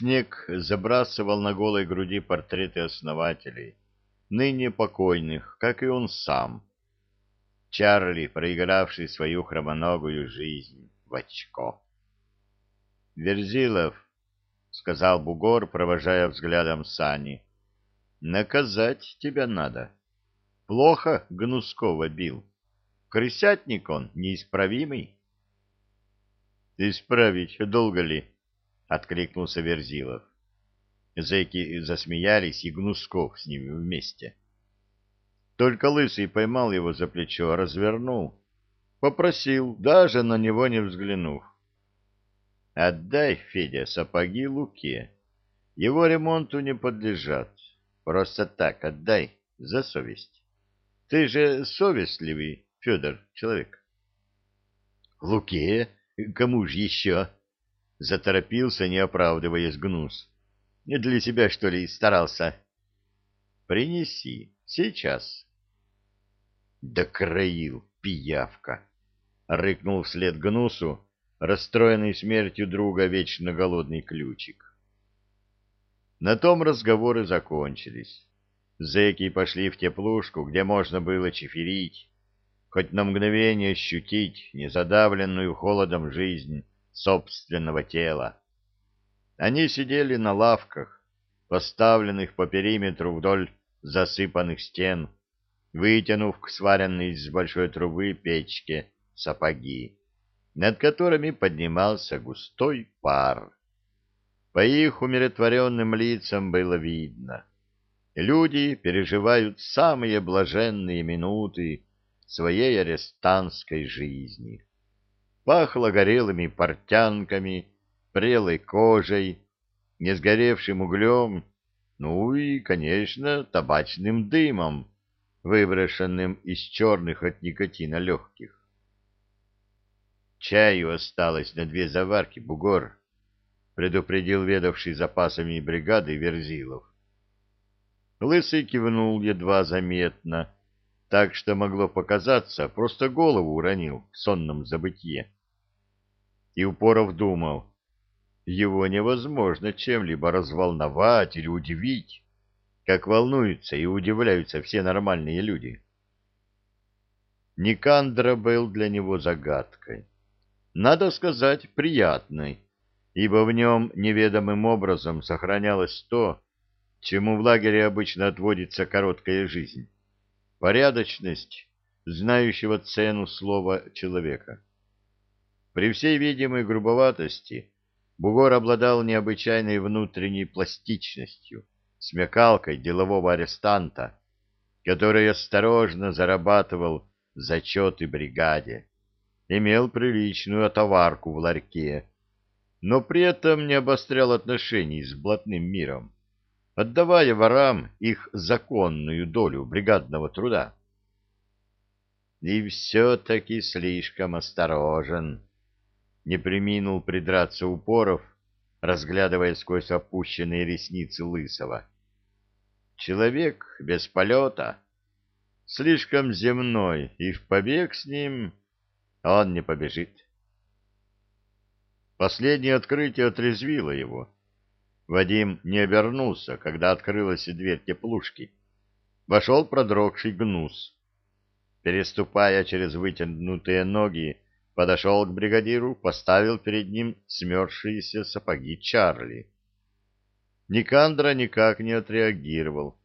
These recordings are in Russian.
Снег забрасывал на голой груди портреты основателей, ныне покойных, как и он сам. Чарли, проигравший свою хромоногую жизнь в очко. «Верзилов», — сказал бугор, провожая взглядом сани, — «наказать тебя надо. Плохо Гнускова бил. Крысятник он неисправимый». «Исправить долго ли?» — откликнулся Верзилов. Зэки засмеялись, и Гнусков с ними вместе. Только Лысый поймал его за плечо, развернул. Попросил, даже на него не взглянув. «Отдай, Федя, сапоги Луке. Его ремонту не подлежат. Просто так отдай, за совесть. Ты же совестливый, Федор, человек». «Луке? Кому же еще?» Заторопился, не оправдываясь гнус. Не для себя, что ли, старался? Принеси. Сейчас. Да краил, пиявка! Рыкнул вслед гнусу, расстроенный смертью друга вечно голодный ключик. На том разговоры закончились. Зэки пошли в теплушку, где можно было чеферить, хоть на мгновение ощутить незадавленную холодом жизнь собственного тела. Они сидели на лавках, поставленных по периметру вдоль засыпанных стен, вытянув к сваренной из большой трубы печке сапоги, над которыми поднимался густой пар. По их умиротворенным лицам было видно. Люди переживают самые блаженные минуты своей арестантской жизни пахло горелыми портянками, прелой кожей, несгоревшим углем, ну и, конечно, табачным дымом, выброшенным из черных от никотина легких. «Чаю осталось на две заварки, бугор», — предупредил ведавший запасами бригады Верзилов. Лысый кивнул едва заметно, — так что могло показаться, просто голову уронил в сонном забытье. И Упоров думал, его невозможно чем-либо разволновать или удивить, как волнуются и удивляются все нормальные люди. Никандра был для него загадкой. Надо сказать, приятной, ибо в нем неведомым образом сохранялось то, чему в лагере обычно отводится короткая жизнь порядочность знающего цену слова человека. При всей видимой грубоватости Бугор обладал необычайной внутренней пластичностью, смекалкой делового арестанта, который осторожно зарабатывал зачеты бригаде, имел приличную отоварку в ларьке, но при этом не обострял отношений с блатным миром отдавая ворам их законную долю бригадного труда. И все-таки слишком осторожен, не приминул придраться упоров, разглядывая сквозь опущенные ресницы Лысого. Человек без полета, слишком земной, и в побег с ним он не побежит. Последнее открытие отрезвило его. Вадим не обернулся, когда открылась дверь теплушки. Вошел продрогший гнус. Переступая через вытянутые ноги, подошел к бригадиру, поставил перед ним смерзшиеся сапоги Чарли. Никандра никак не отреагировал.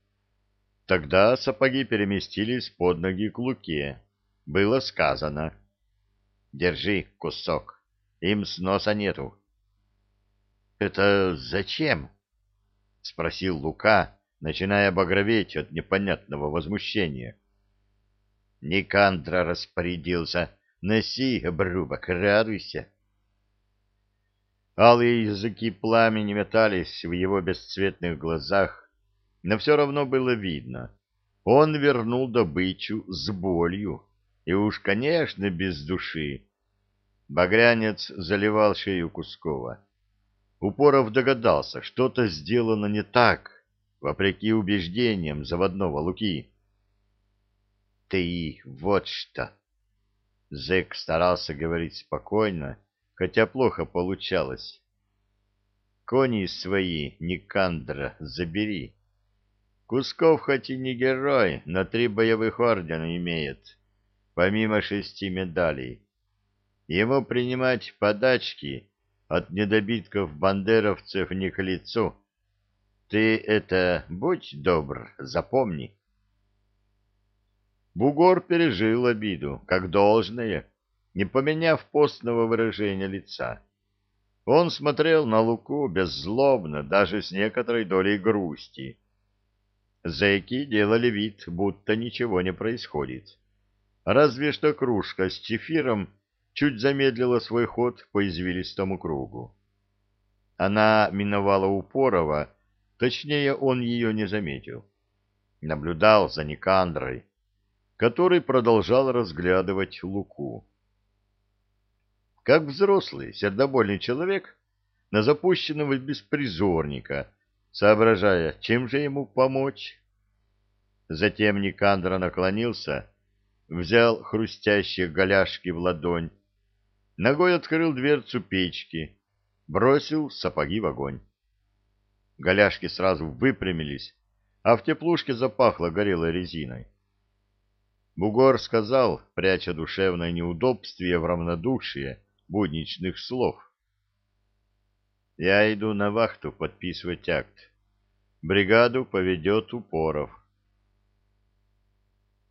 Тогда сапоги переместились под ноги к Луке. Было сказано. «Держи кусок, им сноса нету». — Это зачем? — спросил Лука, начиная багроветь от непонятного возмущения. Никандра распорядился. Носи, обрубок, радуйся. Алые языки пламени метались в его бесцветных глазах, но все равно было видно. Он вернул добычу с болью, и уж, конечно, без души. Багрянец заливал шею Кускова. Упоров догадался, что-то сделано не так, вопреки убеждениям заводного Луки. «Ты вот что!» Зэк старался говорить спокойно, хотя плохо получалось. кони свои, Никандра, забери. Кусков хоть и не герой, но три боевых ордена имеет, помимо шести медалей. Ему принимать подачки от недобитков-бандеровцев не к лицу. Ты это, будь добр, запомни. Бугор пережил обиду, как должное, не поменяв постного выражения лица. Он смотрел на Луку беззлобно, даже с некоторой долей грусти. Зэки делали вид, будто ничего не происходит. Разве что кружка с чефиром чуть замедлила свой ход по извилистому кругу. Она миновала Упорова, точнее, он ее не заметил. Наблюдал за Никандрой, который продолжал разглядывать Луку. Как взрослый, сердобольный человек, на запущенного беспризорника соображая, чем же ему помочь. Затем Никандра наклонился, взял хрустящие голяшки в ладонь, ногой открыл дверцу печки, бросил сапоги в огонь. Голяшки сразу выпрямились, а в теплушке запахло горелой резиной. Бугор сказал, пряча душевное неудобствие в равнодушие будничных слов. Я иду на вахту подписывать акт. Бригаду поведет Упоров.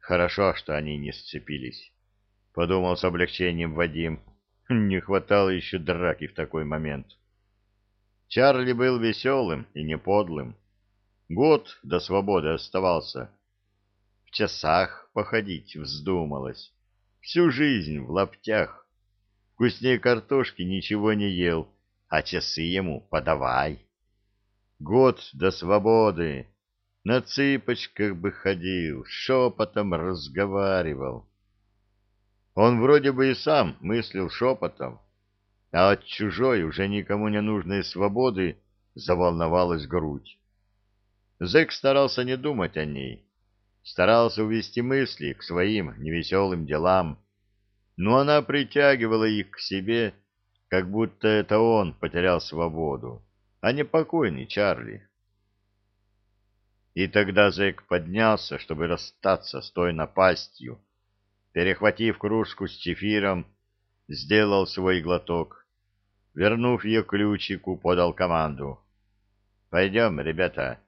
Хорошо, что они не сцепились, — подумал с облегчением Вадим. Не хватало еще драки в такой момент. Чарли был веселым и не подлым. Год до свободы оставался. Часах походить вздумалось. Всю жизнь в лаптях. Вкуснее картошки ничего не ел, а часы ему подавай. Год до свободы. На цыпочках бы ходил, шепотом разговаривал. Он вроде бы и сам мыслил шепотом, а от чужой, уже никому не нужной свободы заволновалась грудь. Зэк старался не думать о ней, старался увести мысли к своим невеселым делам, но она притягивала их к себе, как будто это он потерял свободу, а не покойный Чарли. И тогда зэк поднялся, чтобы расстаться с той напастью. Перехватив кружку с чефиром, сделал свой глоток. Вернув ее ключику, подал команду. — Пойдем, ребята.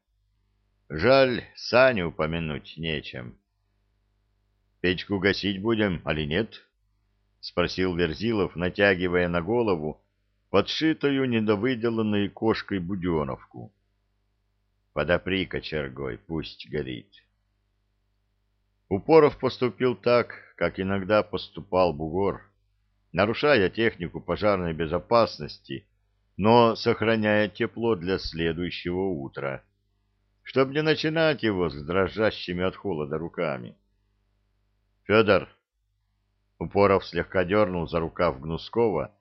Жаль, Саню упомянуть нечем. — Печку гасить будем, али нет? —— спросил Верзилов, натягивая на голову подшитую недовыделанной кошкой буденовку. — Подопри кочергой, пусть горит. Упоров поступил так, как иногда поступал бугор, нарушая технику пожарной безопасности, но сохраняя тепло для следующего утра, чтобы не начинать его с дрожащими от холода руками. — Федор, Упоров слегка дернул за рукав Гнускова,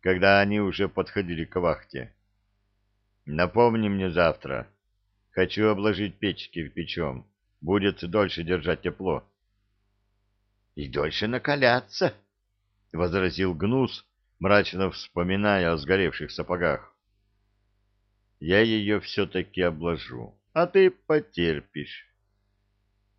когда они уже подходили к вахте. «Напомни мне завтра. Хочу обложить печь кирпичом. Будет дольше держать тепло». «И дольше накаляться», — возразил Гнус, мрачно вспоминая о сгоревших сапогах. «Я ее все-таки обложу, а ты потерпишь».